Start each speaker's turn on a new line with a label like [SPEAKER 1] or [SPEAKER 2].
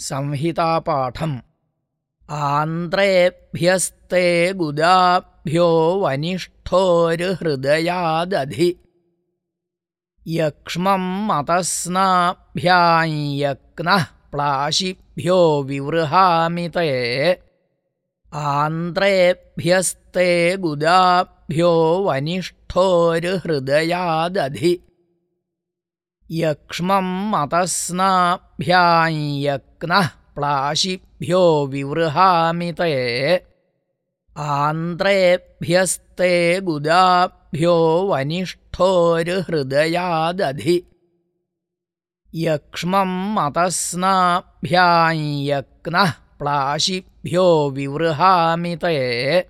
[SPEAKER 1] संहितापाठम्। आन्ध्रेभ्यस्ते गुदाभ्यो वनिष्ठोर्हृदयादधि। यक्ष्मं मतस्नाभ्यायक्नः प्लाशिभ्यो विवृहामि ते। आन्ध्रेभ्यस्ते गुदाभ्यो वनिष्ठोर्हृदयादधि यक्ष्मं मतस्नाभ्यायक्नः प्लाशिभ्यो विवृहामि ते। आन्ध्रेभ्यस्ते गुदाभ्यो वनिष्ठोर्हृदयादधि। यक्ष्मं मतस्नाभ्यायक्नः प्लाशिभ्यो विवृहामि ते